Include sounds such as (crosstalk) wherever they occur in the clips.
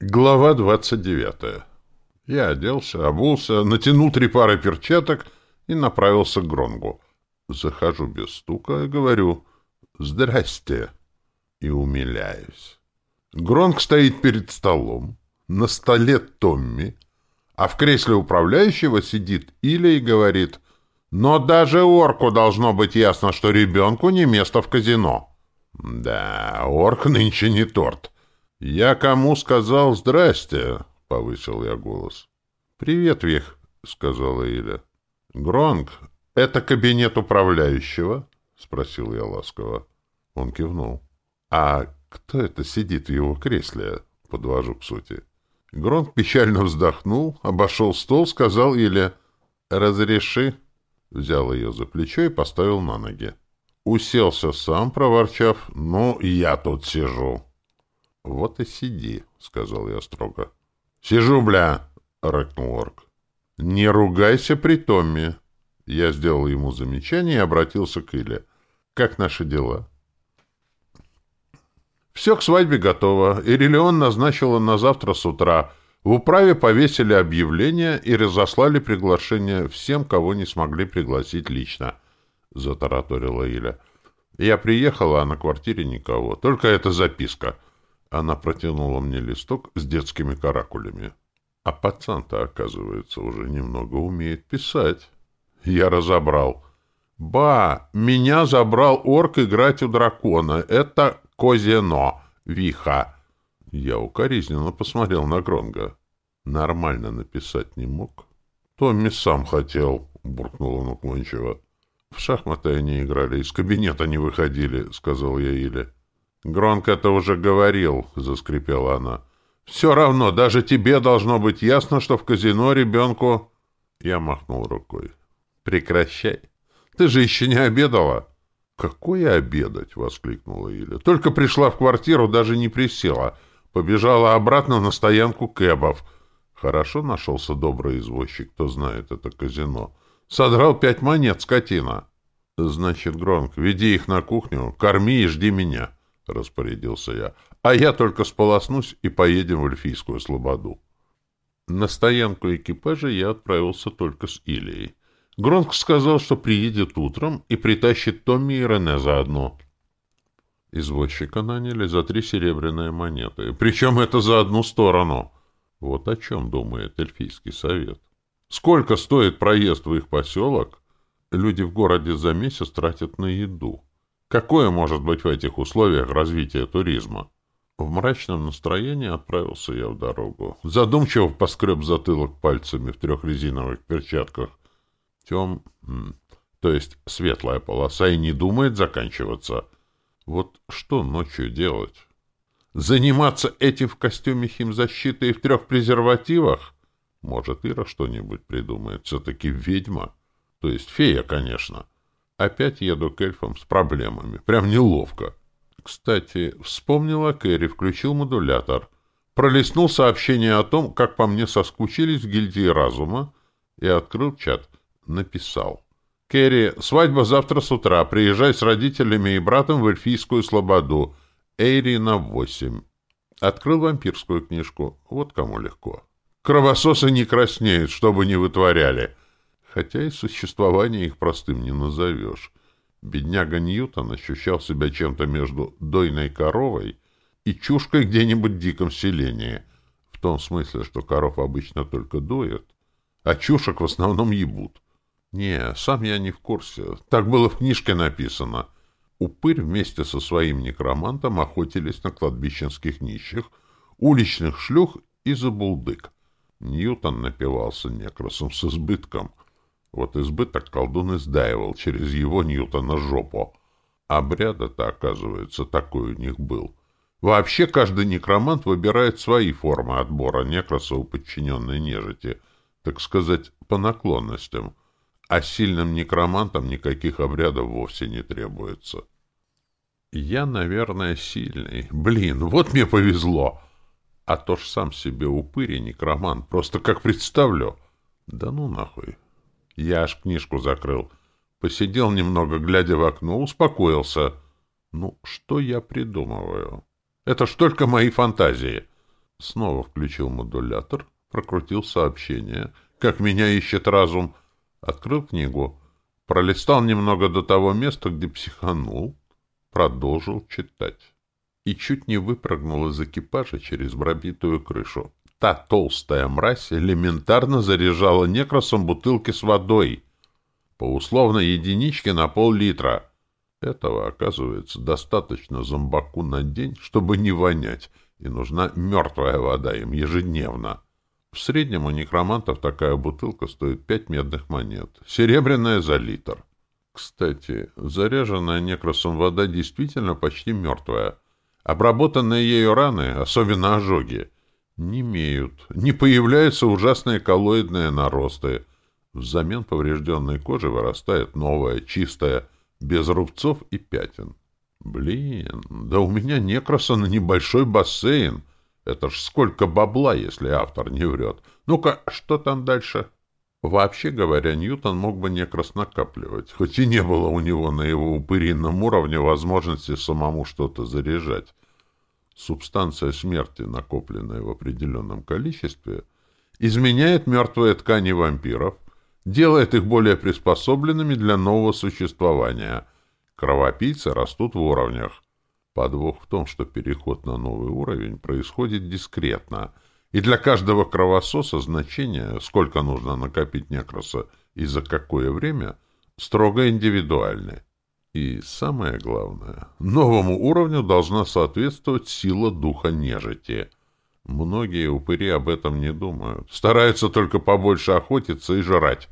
Глава 29. Я оделся, обулся, натянул три пары перчаток и направился к Гронгу. Захожу без стука и говорю «Здрасте» и умиляюсь. Гронг стоит перед столом, на столе Томми, а в кресле управляющего сидит Иля и говорит «Но даже орку должно быть ясно, что ребенку не место в казино». Да, орк нынче не торт. «Я кому сказал «здрасте», — повысил я голос. «Привет, Вих», — сказала Иля. «Гронг, это кабинет управляющего?» — спросил я ласково. Он кивнул. «А кто это сидит в его кресле?» — подвожу к сути. Гронг печально вздохнул, обошел стол, сказал Иле «Разреши». Взял ее за плечо и поставил на ноги. Уселся сам, проворчав «Ну, я тут сижу». «Вот и сиди», — сказал я строго. «Сижу, бля!» — рыкнул орк. «Не ругайся при Томме!» Я сделал ему замечание и обратился к Иле. «Как наши дела?» «Все к свадьбе готово. Ирелион назначила на завтра с утра. В управе повесили объявление и разослали приглашение всем, кого не смогли пригласить лично», — затараторила Иля. «Я приехала, а на квартире никого. Только эта записка». Она протянула мне листок с детскими каракулями. А пацан-то, оказывается, уже немного умеет писать. Я разобрал. «Ба, меня забрал орк играть у дракона. Это Козено, Виха». Я укоризненно посмотрел на Гронга. Нормально написать не мог. «Томми сам хотел», — буркнул он уклончиво. «В шахматы они играли, из кабинета не выходили», — сказал я Иле. «Громко это уже говорил», — заскрипела она. «Все равно, даже тебе должно быть ясно, что в казино ребенку...» Я махнул рукой. «Прекращай. Ты же еще не обедала». «Какое обедать?» — воскликнула Иля. «Только пришла в квартиру, даже не присела. Побежала обратно на стоянку кэбов. Хорошо нашелся добрый извозчик, кто знает это казино. Содрал пять монет, скотина». «Значит, Гронк, веди их на кухню, корми и жди меня». — распорядился я. — А я только сполоснусь и поедем в Эльфийскую Слободу. На стоянку экипажа я отправился только с Илией. Гронк сказал, что приедет утром и притащит Томми и Рене заодно. Извозчика наняли за три серебряные монеты. Причем это за одну сторону. Вот о чем думает эльфийский совет. Сколько стоит проезд в их поселок? Люди в городе за месяц тратят на еду. Какое может быть в этих условиях развитие туризма? В мрачном настроении отправился я в дорогу. Задумчиво поскреб затылок пальцами в трех резиновых перчатках. Тем, то есть светлая полоса, и не думает заканчиваться. Вот что ночью делать? Заниматься этим в костюме химзащиты и в трех презервативах? Может, Ира что-нибудь придумает. Все-таки ведьма. То есть фея, конечно. — Опять еду к эльфам с проблемами. Прям неловко. Кстати, вспомнила Кэрри, включил модулятор. Пролистнул сообщение о том, как по мне соскучились в гильдии разума, и открыл чат. Написал. «Керри, свадьба завтра с утра. Приезжай с родителями и братом в эльфийскую слободу. Эйри на восемь». Открыл вампирскую книжку. Вот кому легко. Кровососы не краснеют, чтобы не вытворяли хотя и существование их простым не назовешь. Бедняга Ньютон ощущал себя чем-то между дойной коровой и чушкой где-нибудь в диком селении, в том смысле, что коров обычно только доят, а чушек в основном ебут. Не, сам я не в курсе. Так было в книжке написано. Упырь вместе со своим некромантом охотились на кладбищенских нищих, уличных шлюх и забулдык. Ньютон напивался некросом с избытком — вот избыток колдун издаивал через его Ньютона жопу. Обряд-то, оказывается, такой у них был. Вообще каждый некромант выбирает свои формы отбора некроса у подчиненной нежити, так сказать, по наклонностям. А сильным некромантам никаких обрядов вовсе не требуется. Я, наверное, сильный. Блин, вот мне повезло. А то ж сам себе упырь и некромант, просто как представлю. Да ну нахуй. Я аж книжку закрыл. Посидел немного, глядя в окно, успокоился. Ну, что я придумываю? Это ж только мои фантазии. Снова включил модулятор, прокрутил сообщение. Как меня ищет разум. Открыл книгу. Пролистал немного до того места, где психанул. Продолжил читать. И чуть не выпрыгнул из экипажа через пробитую крышу. Та толстая мразь элементарно заряжала некросом бутылки с водой. По условной единичке на пол-литра. Этого, оказывается, достаточно зомбаку на день, чтобы не вонять, и нужна мертвая вода им ежедневно. В среднем у некромантов такая бутылка стоит пять медных монет, серебряная за литр. Кстати, заряженная некросом вода действительно почти мертвая. Обработанные ею раны, особенно ожоги, не имеют, не появляются ужасные коллоидные наросты. Взамен поврежденной кожи вырастает новая, чистая, без рубцов и пятен. Блин, да у меня некроса на небольшой бассейн. Это ж сколько бабла, если автор не врет. Ну-ка, что там дальше? Вообще говоря, Ньютон мог бы некрос накапливать, хоть и не было у него на его упырином уровне возможности самому что-то заряжать. Субстанция смерти, накопленная в определенном количестве, изменяет мертвые ткани вампиров, делает их более приспособленными для нового существования. Кровопийцы растут в уровнях. Подвох в том, что переход на новый уровень происходит дискретно, и для каждого кровососа значение, сколько нужно накопить некроса и за какое время, строго индивидуальны. И самое главное, новому уровню должна соответствовать сила духа нежити. Многие упыри об этом не думают, стараются только побольше охотиться и жрать,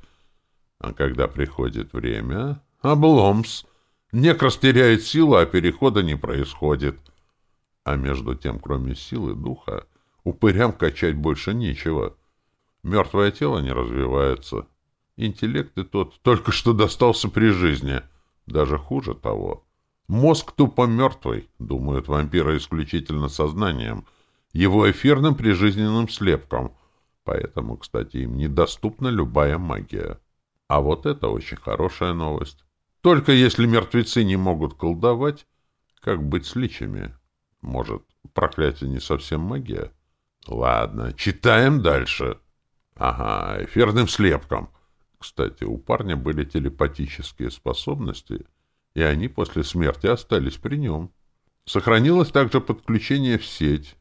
а когда приходит время, обломс. Некрос теряет силу, а перехода не происходит. А между тем, кроме силы духа, упырям качать больше нечего. Мертвое тело не развивается. Интеллект и тот только что достался при жизни. Даже хуже того. Мозг тупо мертвый, думают вампиры исключительно сознанием, его эфирным прижизненным слепком. Поэтому, кстати, им недоступна любая магия. А вот это очень хорошая новость. Только если мертвецы не могут колдовать, как быть с личами? Может, проклятие не совсем магия? Ладно, читаем дальше. Ага, эфирным слепком. Кстати, у парня были телепатические способности, и они после смерти остались при нем. Сохранилось также подключение в сеть.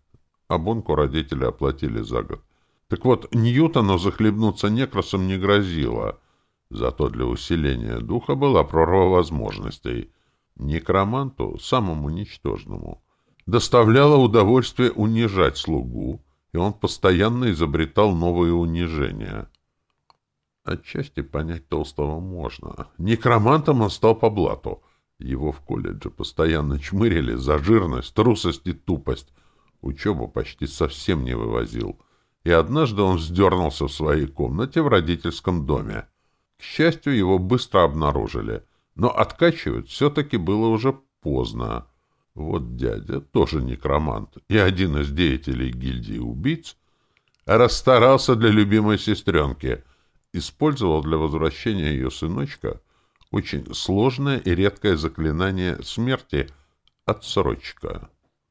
Абонку родители оплатили за год. Так вот, Ньютону захлебнуться некросом не грозило — Зато для усиления духа была прорва возможностей. Некроманту, самому ничтожному, доставляло удовольствие унижать слугу, и он постоянно изобретал новые унижения. Отчасти понять Толстого можно. Некромантом он стал по блату. Его в колледже постоянно чмырили за жирность, трусость и тупость. Учебу почти совсем не вывозил. И однажды он вздернулся в своей комнате в родительском доме. К счастью, его быстро обнаружили, но откачивать все-таки было уже поздно. Вот дядя, тоже некромант, и один из деятелей гильдии убийц, расстарался для любимой сестренки, использовал для возвращения ее сыночка очень сложное и редкое заклинание смерти «Отсрочка».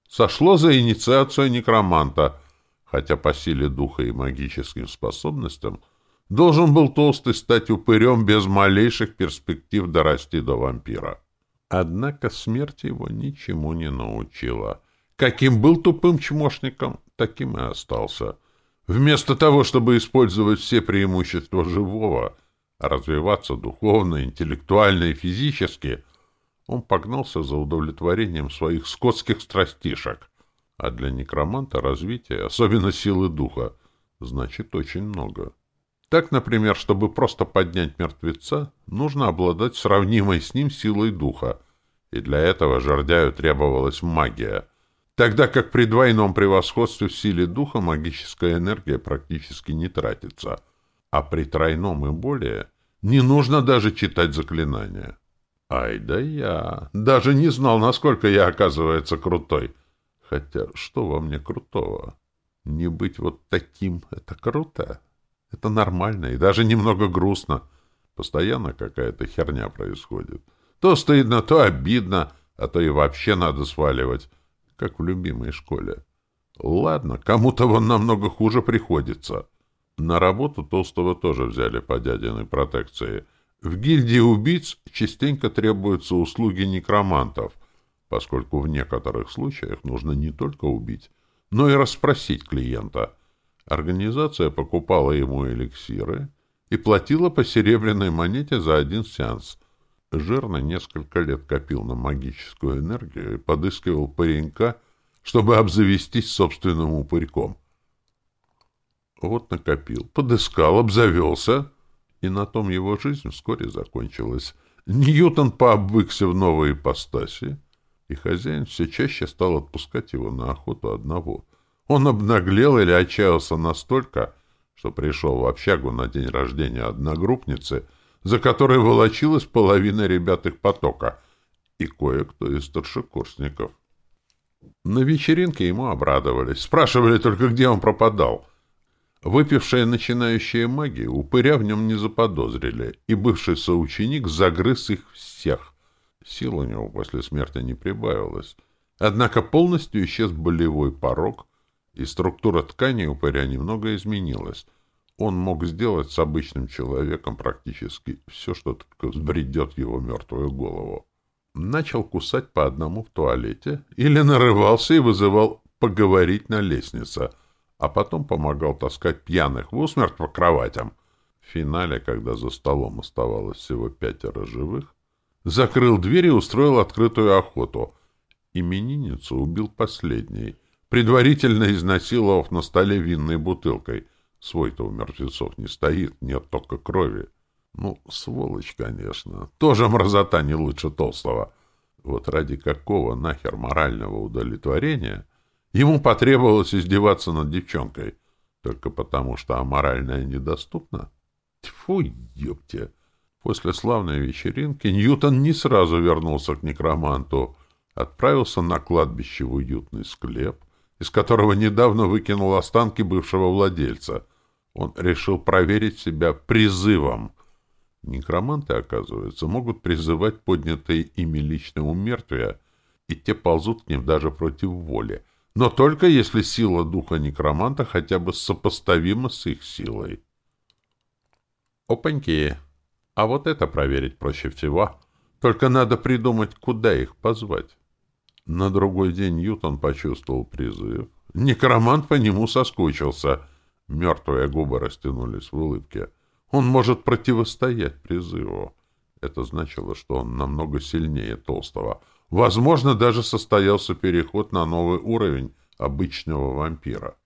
Сошло за инициацию некроманта, хотя по силе духа и магическим способностям – должен был толстый стать упырем без малейших перспектив дорасти до вампира. Однако смерть его ничему не научила. Каким был тупым чмошником, таким и остался. Вместо того, чтобы использовать все преимущества живого, развиваться духовно, интеллектуально и физически, он погнался за удовлетворением своих скотских страстишек. А для некроманта развитие, особенно силы духа, значит очень много. Так, например, чтобы просто поднять мертвеца, нужно обладать сравнимой с ним силой духа, и для этого жердяю требовалась магия, тогда как при двойном превосходстве в силе духа магическая энергия практически не тратится, а при тройном и более не нужно даже читать заклинания. Ай да я! Даже не знал, насколько я, оказывается, крутой. Хотя что во мне крутого? Не быть вот таким — это круто. Это нормально и даже немного грустно. Постоянно какая-то херня происходит. То стыдно, то обидно, а то и вообще надо сваливать, как в любимой школе. Ладно, кому-то вон намного хуже приходится. На работу Толстого тоже взяли по дядиной протекции. В гильдии убийц частенько требуются услуги некромантов, поскольку в некоторых случаях нужно не только убить, но и расспросить клиента. Организация покупала ему эликсиры и платила по серебряной монете за один сеанс. Жирно несколько лет копил на магическую энергию и подыскивал паренька, чтобы обзавестись собственным упырьком. Вот накопил, подыскал, обзавелся, и на том его жизнь вскоре закончилась. Ньютон пообвыкся в новой ипостаси, и хозяин все чаще стал отпускать его на охоту одного. Он обнаглел или отчаялся настолько, что пришел в общагу на день рождения одногруппницы, за которой волочилась половина ребят их потока, и кое-кто из старшекурсников. На вечеринке ему обрадовались, спрашивали только, где он пропадал. Выпившие начинающие маги упыря в нем не заподозрили, и бывший соученик загрыз их всех. Сил у него после смерти не прибавилось. Однако полностью исчез болевой порог, и структура ткани упыря немного изменилась. Он мог сделать с обычным человеком практически все, что только взбредет его мертвую голову. Начал кусать по одному в туалете или нарывался и вызывал поговорить на лестнице, а потом помогал таскать пьяных в усмерть по кроватям. В финале, когда за столом оставалось всего пятеро живых, закрыл дверь и устроил открытую охоту. Именинницу убил последний, предварительно изнасиловав на столе винной бутылкой. Свой-то у мертвецов не стоит, нет только крови. Ну, сволочь, конечно. Тоже мразота не лучше толстого. Вот ради какого нахер морального удовлетворения ему потребовалось издеваться над девчонкой? Только потому, что аморальная недоступна? Тьфу, ёпте! После славной вечеринки Ньютон не сразу вернулся к некроманту, отправился на кладбище в уютный склеп, из которого недавно выкинул останки бывшего владельца. Он решил проверить себя призывом — Некроманты, оказывается, могут призывать поднятые ими личные умертвия, и те ползут к ним даже против воли, но только если сила духа некроманта хотя бы сопоставима с их силой. Опаньки! А вот это проверить проще всего. Только надо придумать, куда их позвать. На другой день Ньютон почувствовал призыв. Некромант по нему соскучился. Мертвые губы растянулись в улыбке. Он может противостоять призыву. Это значило, что он намного сильнее Толстого. Возможно, даже состоялся переход на новый уровень обычного вампира.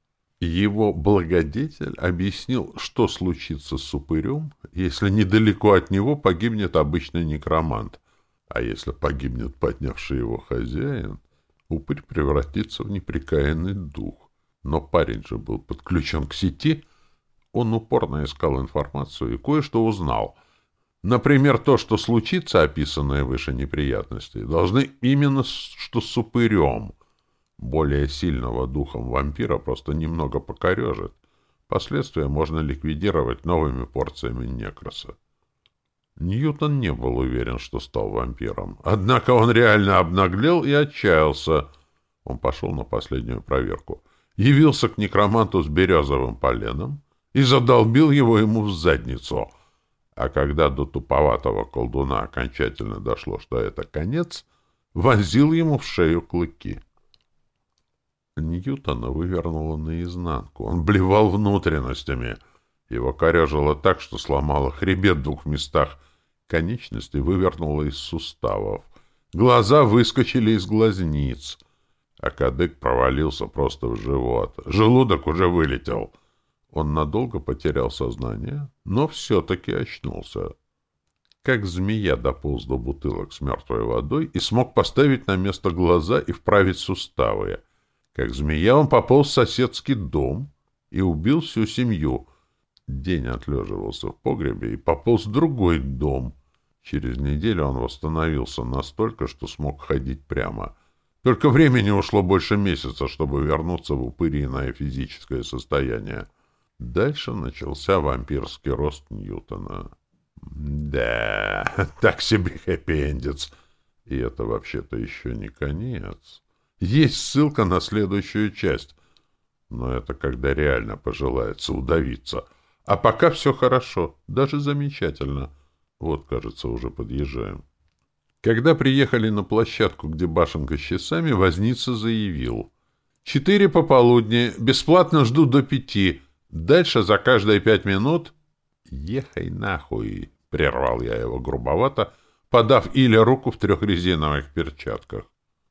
Его благодетель объяснил, что случится с упырем, если недалеко от него погибнет обычный некромант. А если погибнет поднявший его хозяин, упырь превратится в неприкаянный дух. Но парень же был подключен к сети — он упорно искал информацию и кое-что узнал. Например, то, что случится, описанные выше неприятности, должны именно что с упырем. Более сильного духом вампира просто немного покорежит. Последствия можно ликвидировать новыми порциями некроса. Ньютон не был уверен, что стал вампиром. Однако он реально обнаглел и отчаялся. Он пошел на последнюю проверку. Явился к некроманту с березовым поленом, и задолбил его ему в задницу. А когда до туповатого колдуна окончательно дошло, что это конец, вонзил ему в шею клыки. Ньютона вывернуло наизнанку. Он блевал внутренностями. Его корежило так, что сломало хребет в двух местах. Конечности вывернуло из суставов. Глаза выскочили из глазниц. А кадык провалился просто в живот. Желудок уже вылетел — он надолго потерял сознание, но все-таки очнулся. Как змея дополз до бутылок с мертвой водой и смог поставить на место глаза и вправить суставы. Как змея он пополз в соседский дом и убил всю семью. День отлеживался в погребе и пополз в другой дом. Через неделю он восстановился настолько, что смог ходить прямо. Только времени ушло больше месяца, чтобы вернуться в упыриное физическое состояние. Дальше начался вампирский рост Ньютона. Да, (laughs) так себе хэппи-эндец. И это вообще-то еще не конец. Есть ссылка на следующую часть. Но это когда реально пожелается удавиться. А пока все хорошо, даже замечательно. Вот, кажется, уже подъезжаем. Когда приехали на площадку, где башенка с часами, возница заявил. «Четыре пополудни, бесплатно жду до пяти. Дальше за каждые пять минут...» «Ехай нахуй!» — прервал я его грубовато, подав Иля руку в трех резиновых перчатках.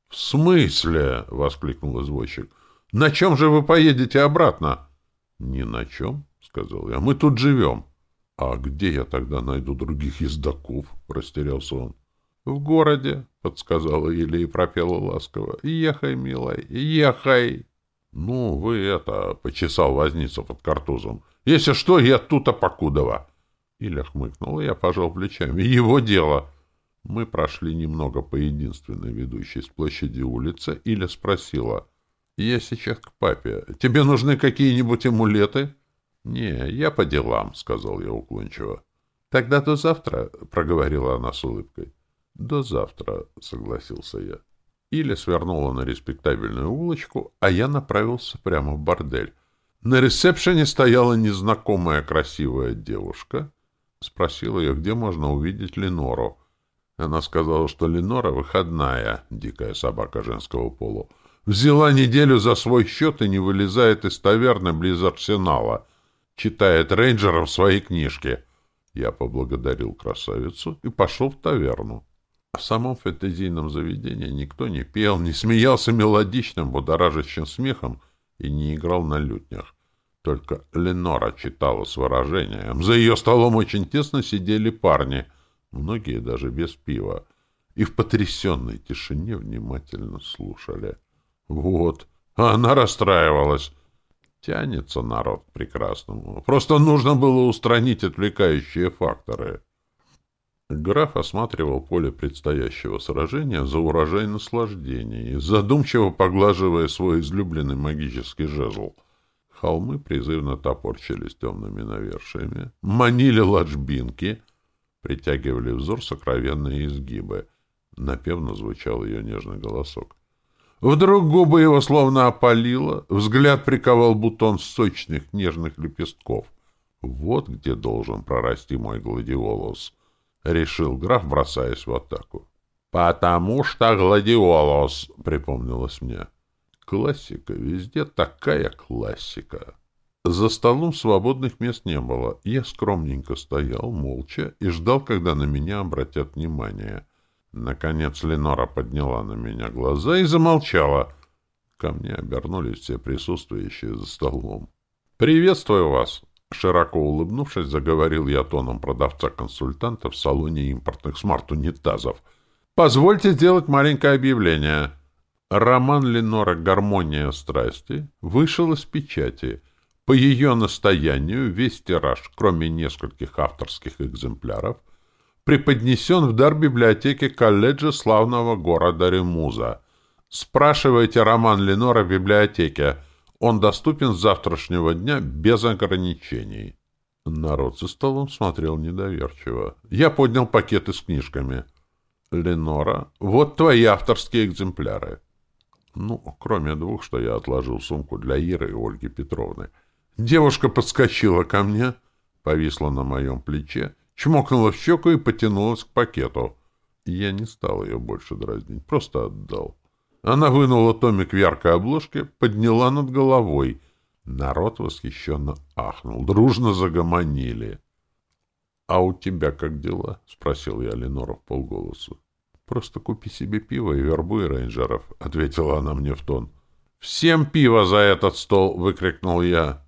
— В смысле? — воскликнул извозчик. — На чем же вы поедете обратно? — Ни на чем, — сказал я. — Мы тут живем. — А где я тогда найду других ездаков? — растерялся он. — В городе, — подсказала Иля и пропела ласково. — Ехай, милай, ехай. — Ну, вы это, — почесал возницу под картузом. — Если что, я тут Апокудова. Иля хмыкнул, и я пожал плечами. — Его дело. — мы прошли немного по единственной ведущей с площади улице. Иля спросила. «Я сейчас к папе. Тебе нужны какие-нибудь амулеты?» «Не, я по делам», — сказал я уклончиво. «Тогда до завтра», — проговорила она с улыбкой. «До завтра», — согласился я. Иля свернула на респектабельную улочку, а я направился прямо в бордель. На ресепшене стояла незнакомая красивая девушка. Спросил ее, где можно увидеть Ленору. Она сказала, что Ленора выходная, дикая собака женского пола. Взяла неделю за свой счет и не вылезает из таверны близ арсенала. Читает рейнджеров свои книжки. Я поблагодарил красавицу и пошел в таверну. В самом фэнтезийном заведении никто не пел, не смеялся мелодичным, будоражащим смехом и не играл на лютнях. Только Ленора читала с выражением. За ее столом очень тесно сидели парни — многие даже без пива, и в потрясенной тишине внимательно слушали. Вот, она расстраивалась. Тянется народ к прекрасному. Просто нужно было устранить отвлекающие факторы. Граф осматривал поле предстоящего сражения за урожай наслаждений, задумчиво поглаживая свой излюбленный магический жезл. Холмы призывно топорчились темными навершиями, манили ложбинки — притягивали взор сокровенные изгибы. Напевно звучал ее нежный голосок. Вдруг губы его словно опалило, взгляд приковал бутон сочных нежных лепестков. Вот где должен прорасти мой гладиолус, — решил граф, бросаясь в атаку. — Потому что гладиолус, — припомнилось мне. Классика, везде такая классика. За столом свободных мест не было. Я скромненько стоял, молча, и ждал, когда на меня обратят внимание. Наконец Ленора подняла на меня глаза и замолчала. Ко мне обернулись все присутствующие за столом. «Приветствую вас!» Широко улыбнувшись, заговорил я тоном продавца-консультанта в салоне импортных смарт-унитазов. «Позвольте сделать маленькое объявление. Роман Ленора «Гармония страсти» вышел из печати — по ее настоянию весь тираж, кроме нескольких авторских экземпляров, преподнесен в дар библиотеке колледжа славного города Ремуза. Спрашивайте роман Ленора в библиотеке. Он доступен с завтрашнего дня без ограничений. Народ за столом смотрел недоверчиво. Я поднял пакеты с книжками. «Ленора, вот твои авторские экземпляры». Ну, кроме двух, что я отложил сумку для Иры и Ольги Петровны — Девушка подскочила ко мне, повисла на моем плече, чмокнула в щеку и потянулась к пакету. Я не стал ее больше дразнить, просто отдал. Она вынула томик в яркой обложке, подняла над головой. Народ восхищенно ахнул, дружно загомонили. — А у тебя как дела? — спросил я Ленора в полголосу. — Просто купи себе пиво и вербуй рейнджеров, — ответила она мне в тон. — Всем пиво за этот стол! — выкрикнул я.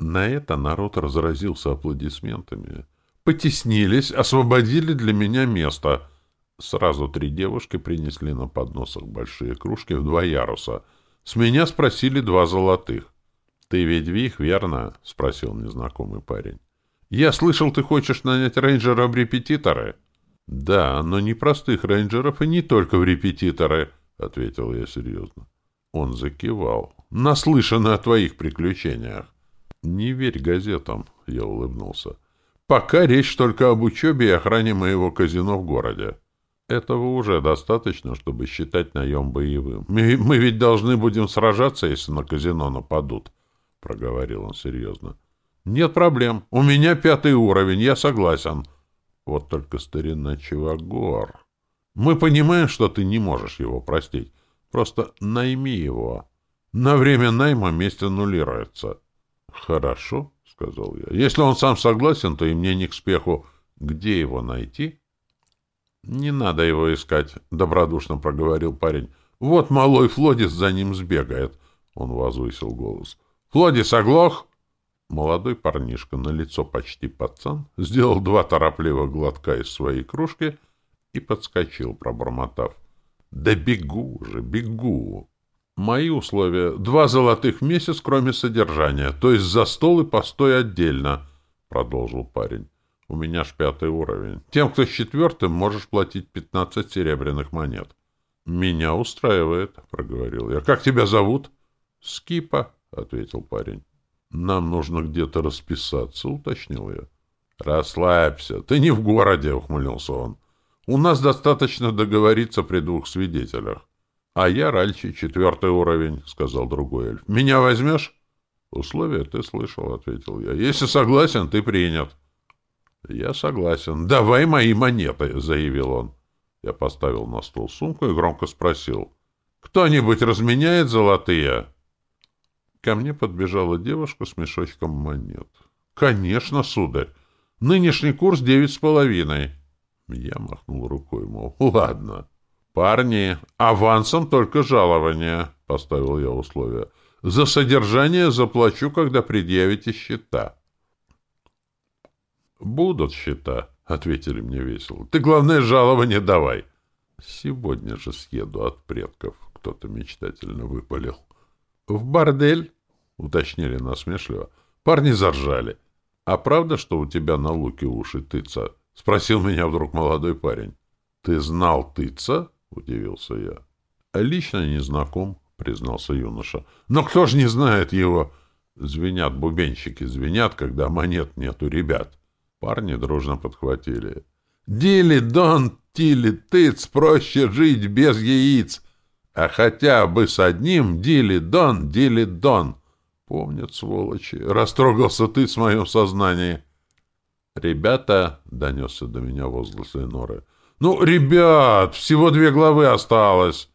На это народ разразился аплодисментами. Потеснились, освободили для меня место. Сразу три девушки принесли на подносах большие кружки в два яруса. С меня спросили два золотых. — Ты ведь Вих, верно? — спросил незнакомый парень. — Я слышал, ты хочешь нанять рейнджера в репетиторы? — Да, но не простых рейнджеров и не только в репетиторы, — ответил я серьезно. Он закивал. — Наслышаны о твоих приключениях. «Не верь газетам», — я улыбнулся. «Пока речь только об учебе и охране моего казино в городе». Этого уже достаточно, чтобы считать наем боевым. Мы, мы ведь должны будем сражаться, если на казино нападут, — проговорил он серьезно. — Нет проблем. У меня пятый уровень, я согласен. Вот только старина Чивагор. Мы понимаем, что ты не можешь его простить. Просто найми его. На время найма месть аннулируется. — Хорошо, — сказал я. — Если он сам согласен, то и мне не к спеху. Где его найти? — Не надо его искать, — добродушно проговорил парень. — Вот малой Флодис за ним сбегает. Он возвысил голос. — Флодис оглох? Молодой парнишка, на лицо почти пацан, сделал два торопливых глотка из своей кружки и подскочил, пробормотав. — Да бегу же, бегу! Мои условия — два золотых в месяц, кроме содержания, то есть за стол и постой отдельно, — продолжил парень. У меня ж пятый уровень. Тем, кто с четвертым, можешь платить пятнадцать серебряных монет. — Меня устраивает, — проговорил я. — Как тебя зовут? — Скипа, — ответил парень. — Нам нужно где-то расписаться, — уточнил я. — Расслабься, ты не в городе, — ухмыльнулся он. — У нас достаточно договориться при двух свидетелях. «А я Ральчи, четвертый уровень», — сказал другой эльф. «Меня возьмешь?» «Условия ты слышал», — ответил я. «Если согласен, ты принят». «Я согласен. Давай мои монеты», — заявил он. Я поставил на стол сумку и громко спросил. «Кто-нибудь разменяет золотые?» Ко мне подбежала девушка с мешочком монет. «Конечно, сударь. Нынешний курс девять с половиной». Я махнул рукой, мол, «Ладно». «Парни, авансом только жалование», — поставил я условие. «За содержание заплачу, когда предъявите счета». «Будут счета», — ответили мне весело. «Ты, главное, жалование давай». «Сегодня же съеду от предков», — кто-то мечтательно выпалил. «В бордель?» — уточнили насмешливо. Парни заржали. «А правда, что у тебя на луке уши тыца?» — спросил меня вдруг молодой парень. «Ты знал тыца?» — удивился я. — Лично не знаком, — признался юноша. — Но кто ж не знает его? Звенят бубенщики, звенят, когда монет нет у ребят. Парни дружно подхватили. — Дили, дон, тили, тыц, проще жить без яиц. А хотя бы с одним дили, дон, дили, дон. Помнят, сволочи. Растрогался ты в моем сознании. — Ребята, — донесся до меня возглас Норы, — «Ну, ребят, всего две главы осталось!»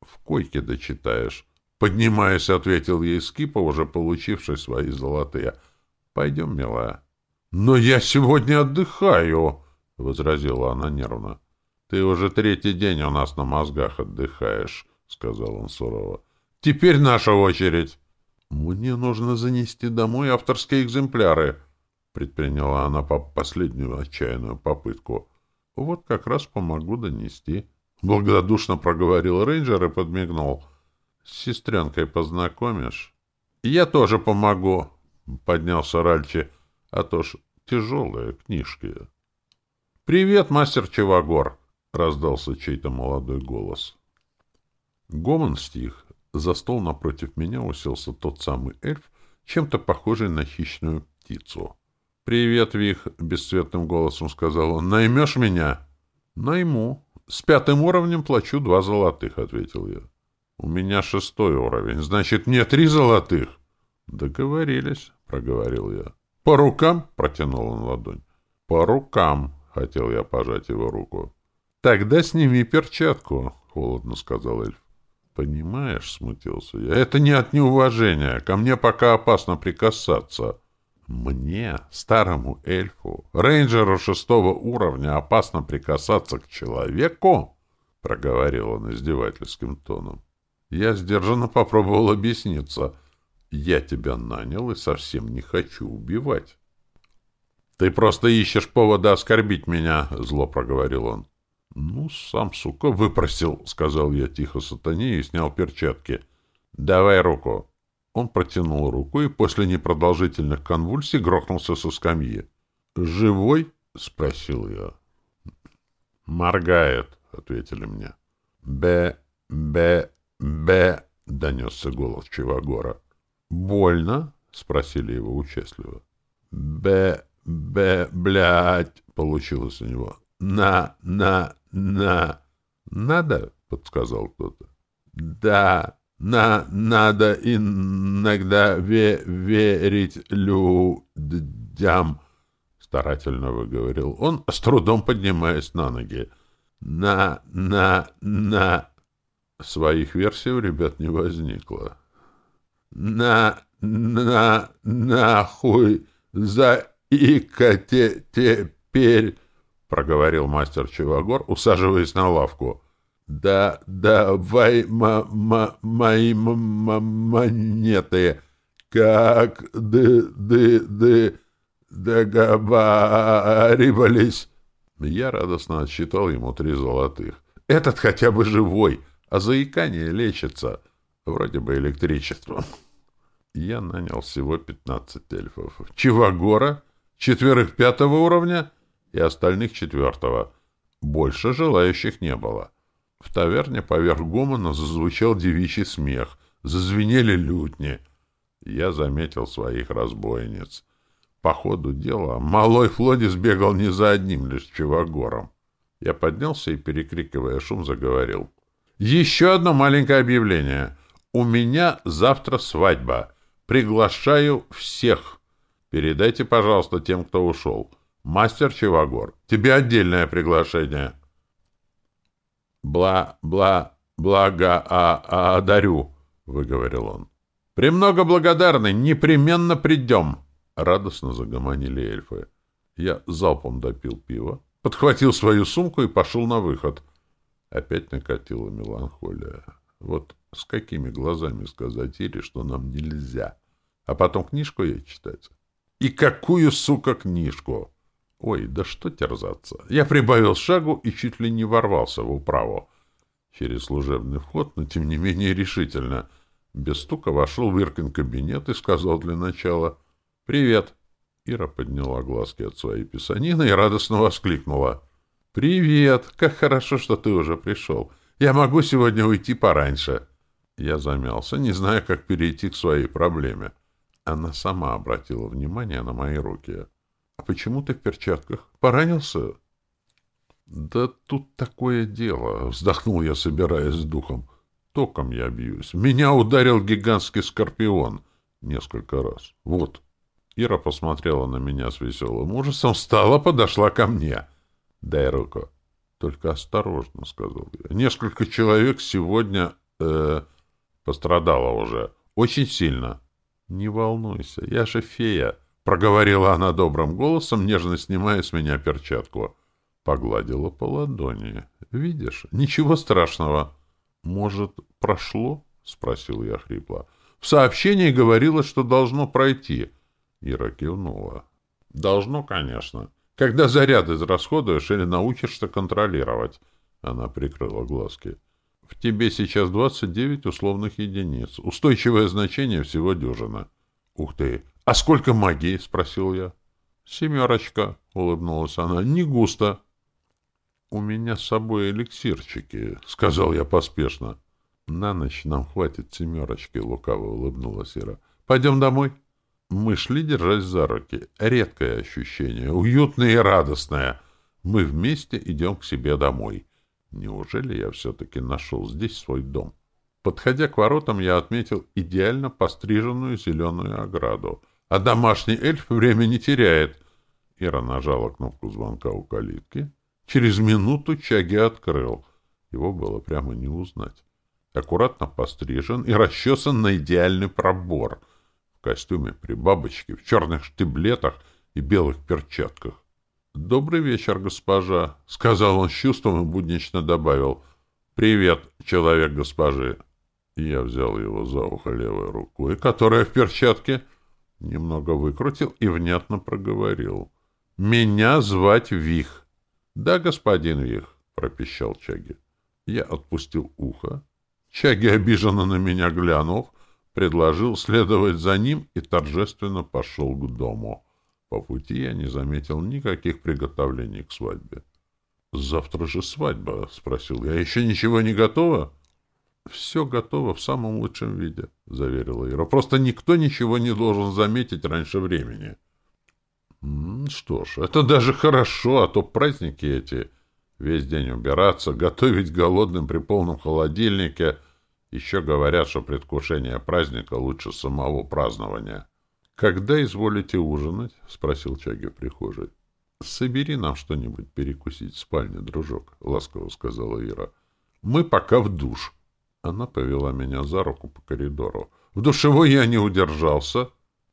«В койке дочитаешь». «Поднимаясь», — ответил ей Скипа, уже получивший свои золотые. «Пойдем, милая». «Но я сегодня отдыхаю», — возразила она нервно. «Ты уже третий день у нас на мозгах отдыхаешь», — сказал он сурово. «Теперь наша очередь». «Мне нужно занести домой авторские экземпляры», — предприняла она по последнюю отчаянную попытку. Вот как раз помогу донести. Благодушно проговорил рейнджер и подмигнул. С сестренкой познакомишь? Я тоже помогу, поднялся Ральчи. А то ж тяжелые книжки. Привет, мастер Чевагор, раздался чей-то молодой голос. Гомон стих. За стол напротив меня уселся тот самый эльф, чем-то похожий на хищную птицу. «Привет, Вих», — бесцветным голосом сказал он. «Наймешь меня?» «Найму. С пятым уровнем плачу два золотых», — ответил я. «У меня шестой уровень. Значит, мне три золотых?» «Договорились», — проговорил я. «По рукам?» — протянул он ладонь. «По рукам», — хотел я пожать его руку. «Тогда сними перчатку», — холодно сказал эльф. «Понимаешь», — смутился я, — «это не от неуважения. Ко мне пока опасно прикасаться». Мне, старому эльфу, рейнджеру шестого уровня, опасно прикасаться к человеку? — проговорил он издевательским тоном. Я сдержанно попробовал объясниться. Я тебя нанял и совсем не хочу убивать. — Ты просто ищешь повода оскорбить меня, — зло проговорил он. — Ну, сам, сука, выпросил, — сказал я тихо сатане и снял перчатки. — Давай руку. Он протянул руку и после непродолжительных конвульсий грохнулся со скамьи. «Живой?» — спросил я. «Моргает», — ответили мне. «Бе, бе, бе», — донесся голос Чивагора. «Больно?» — спросили его участливо. «Бе, бе, блядь», — получилось у него. на, на, на. Надо, подсказал кто-то. Да, на, надо иногда ве верить людям, старательно выговорил он, с трудом поднимаясь на ноги. На, на, на. Своих версий у ребят не возникло. На, на, нахуй, за ика те, теперь, проговорил мастер Чивагор, усаживаясь на лавку. Да, давай ма ма мои монеты, как ды ды ды договаривались. Я радостно отсчитал ему три золотых. Этот хотя бы живой, а заикание лечится. Вроде бы электричеством. Я нанял всего пятнадцать эльфов. Чивагора, четверых пятого уровня и остальных четвертого. Больше желающих не было. В таверне поверх гомона зазвучал девичий смех. Зазвенели лютни. Я заметил своих разбойниц. По ходу дела малой Флоди сбегал не за одним лишь Чивагором. Я поднялся и, перекрикивая шум, заговорил. «Еще одно маленькое объявление. У меня завтра свадьба. Приглашаю всех. Передайте, пожалуйста, тем, кто ушел. Мастер Чивагор, тебе отдельное приглашение». «Бла, бла, благо, а, а, дарю», — выговорил он. «Премного благодарны, непременно придем». Радостно загомонили эльфы. Я залпом допил пиво, подхватил свою сумку и пошел на выход. Опять накатила меланхолия. Вот с какими глазами сказать Ире, что нам нельзя. А потом книжку ей читать. И какую, сука, книжку? Ой, да что терзаться. Я прибавил шагу и чуть ли не ворвался в управу. Через служебный вход, но тем не менее решительно. Без стука вошел в Иркин кабинет и сказал для начала — «Привет!» Ира подняла глазки от своей писанины и радостно воскликнула. «Привет! Как хорошо, что ты уже пришел. Я могу сегодня уйти пораньше». Я замялся, не зная, как перейти к своей проблеме. Она сама обратила внимание на мои руки. «А почему ты в перчатках? Поранился?» «Да тут такое дело», — вздохнул я, собираясь с духом. «Током я бьюсь. Меня ударил гигантский скорпион несколько раз. Вот». Ира посмотрела на меня с веселым ужасом, встала, подошла ко мне. «Дай руку». «Только осторожно», — сказал я. «Несколько человек сегодня э, пострадало уже. Очень сильно». «Не волнуйся, я же фея», — проговорила она добрым голосом, нежно снимая с меня перчатку. Погладила по ладони. «Видишь, ничего страшного». «Может, прошло?» — спросил я хрипло. «В сообщении говорилось, что должно пройти». Ира кивнула. «Должно, конечно. Когда заряд израсходуешь или научишься контролировать». Она прикрыла глазки. «В тебе сейчас двадцать девять условных единиц. Устойчивое значение всего дюжина». «Ух ты! А сколько магии?» — спросил я. «Семерочка», — улыбнулась она. «Не густо». «У меня с собой эликсирчики», — сказал я поспешно. «На ночь нам хватит семерочки», — лукаво улыбнулась Ира. «Пойдем домой?» Мы шли, держась за руки. Редкое ощущение, уютное и радостное. Мы вместе идем к себе домой. Неужели я все-таки нашел здесь свой дом? Подходя к воротам, я отметил идеально постриженную зеленую ограду. А домашний эльф время не теряет. Ира нажала кнопку звонка у калитки. Через минуту Чаги открыл. Его было прямо не узнать. Аккуратно пострижен и расчесан на идеальный пробор — костюме при бабочке, в черных штиблетах и белых перчатках. «Добрый вечер, госпожа», — сказал он с чувством и буднично добавил. «Привет, человек госпожи». Я взял его за ухо левой рукой, которая в перчатке, немного выкрутил и внятно проговорил. «Меня звать Вих». «Да, господин Вих», — пропищал Чаги. Я отпустил ухо. Чаги обиженно на меня глянув, предложил следовать за ним и торжественно пошел к дому. По пути я не заметил никаких приготовлений к свадьбе. «Завтра же свадьба», — спросил я. «Еще ничего не готово?» «Все готово в самом лучшем виде», — заверила Ира. «Просто никто ничего не должен заметить раньше времени». Что ж, это даже хорошо, а то праздники эти. Весь день убираться, готовить голодным при полном холодильнике. Еще говорят, что предвкушение праздника лучше самого празднования. «Когда изволите ужинать?» — спросил Чаги в прихожей. «Собери нам что-нибудь перекусить в спальне, дружок», — ласково сказала Ира. «Мы пока в душ». Она повела меня за руку по коридору. В душевой я не удержался.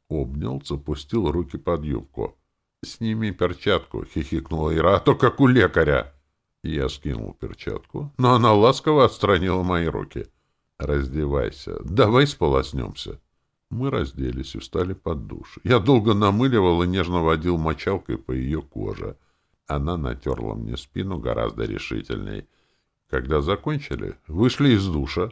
Обнял, запустил руки под юбку. «Сними перчатку», — хихикнула Ира, — «а то как у лекаря». Я скинул перчатку, но она ласково отстранила мои руки. «Раздевайся. Давай сполоснемся». Мы разделись и встали под душ. Я долго намыливал и нежно водил мочалкой по ее коже. Она натерла мне спину гораздо решительней. Когда закончили, вышли из душа.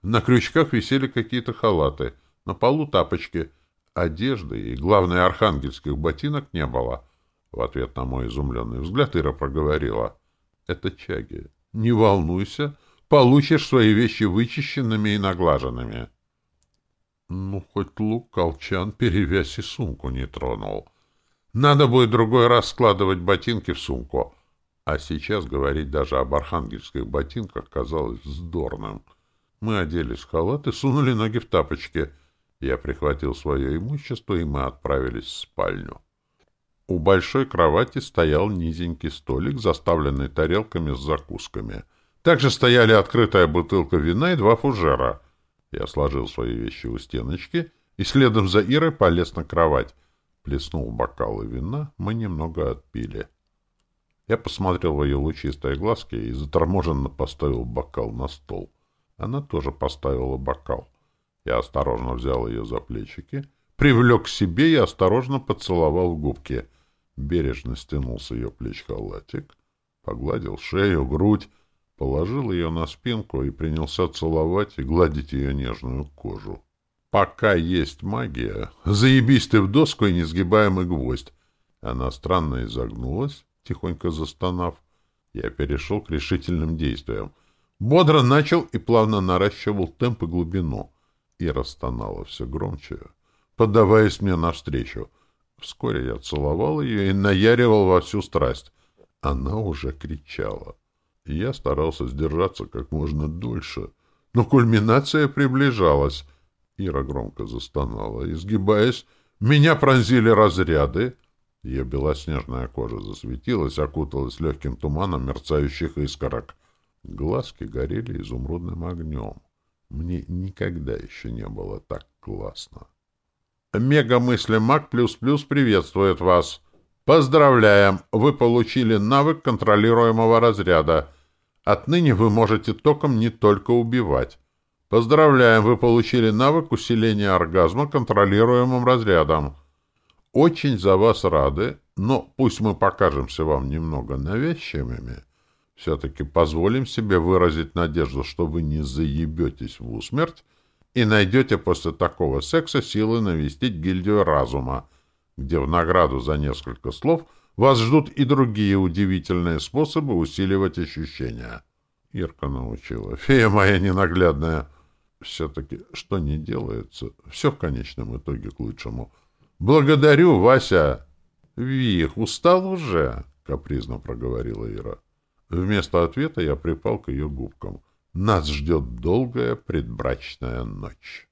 На крючках висели какие-то халаты, на полу тапочки. Одежды и, главное, архангельских ботинок не было. В ответ на мой изумленный взгляд Ира проговорила. — Это чаги. Не волнуйся, получишь свои вещи вычищенными и наглаженными. Ну, хоть лук, колчан, перевязь и сумку не тронул. Надо будет другой раз складывать ботинки в сумку. А сейчас говорить даже об архангельских ботинках казалось вздорным. Мы оделись в халат и сунули ноги в тапочки. Я прихватил свое имущество, и мы отправились в спальню. У большой кровати стоял низенький столик, заставленный тарелками с закусками. Также стояли открытая бутылка вина и два фужера — я сложил свои вещи у стеночки и следом за Ирой полез на кровать. Плеснул бокалы вина, мы немного отпили. Я посмотрел в ее лучистые глазки и заторможенно поставил бокал на стол. Она тоже поставила бокал. Я осторожно взял ее за плечики, привлек к себе и осторожно поцеловал в губки. Бережно стянул с ее плеч халатик, погладил шею, грудь, положил ее на спинку и принялся целовать и гладить ее нежную кожу. «Пока есть магия, заебись ты в доску и несгибаемый гвоздь!» Она странно изогнулась, тихонько застонав. Я перешел к решительным действиям. Бодро начал и плавно наращивал темп и глубину. И расстонала все громче, поддаваясь мне навстречу. Вскоре я целовал ее и наяривал во всю страсть. Она уже кричала я старался сдержаться как можно дольше. Но кульминация приближалась. Ира громко застонала. Изгибаясь, меня пронзили разряды. Ее белоснежная кожа засветилась, окуталась легким туманом мерцающих искорок. Глазки горели изумрудным огнем. Мне никогда еще не было так классно. Мега-мысли Маг плюс плюс приветствует вас. Поздравляем! Вы получили навык контролируемого разряда. Отныне вы можете током не только убивать. Поздравляем, вы получили навык усиления оргазма контролируемым разрядом. Очень за вас рады, но пусть мы покажемся вам немного навязчивыми, все-таки позволим себе выразить надежду, что вы не заебетесь в усмерть и найдете после такого секса силы навестить гильдию разума, где в награду за несколько слов вас ждут и другие удивительные способы усиливать ощущения. Ирка научила. Фея моя ненаглядная. Все-таки что не делается, все в конечном итоге к лучшему. Благодарю, Вася. Вих, устал уже, капризно проговорила Ира. Вместо ответа я припал к ее губкам. Нас ждет долгая предбрачная ночь.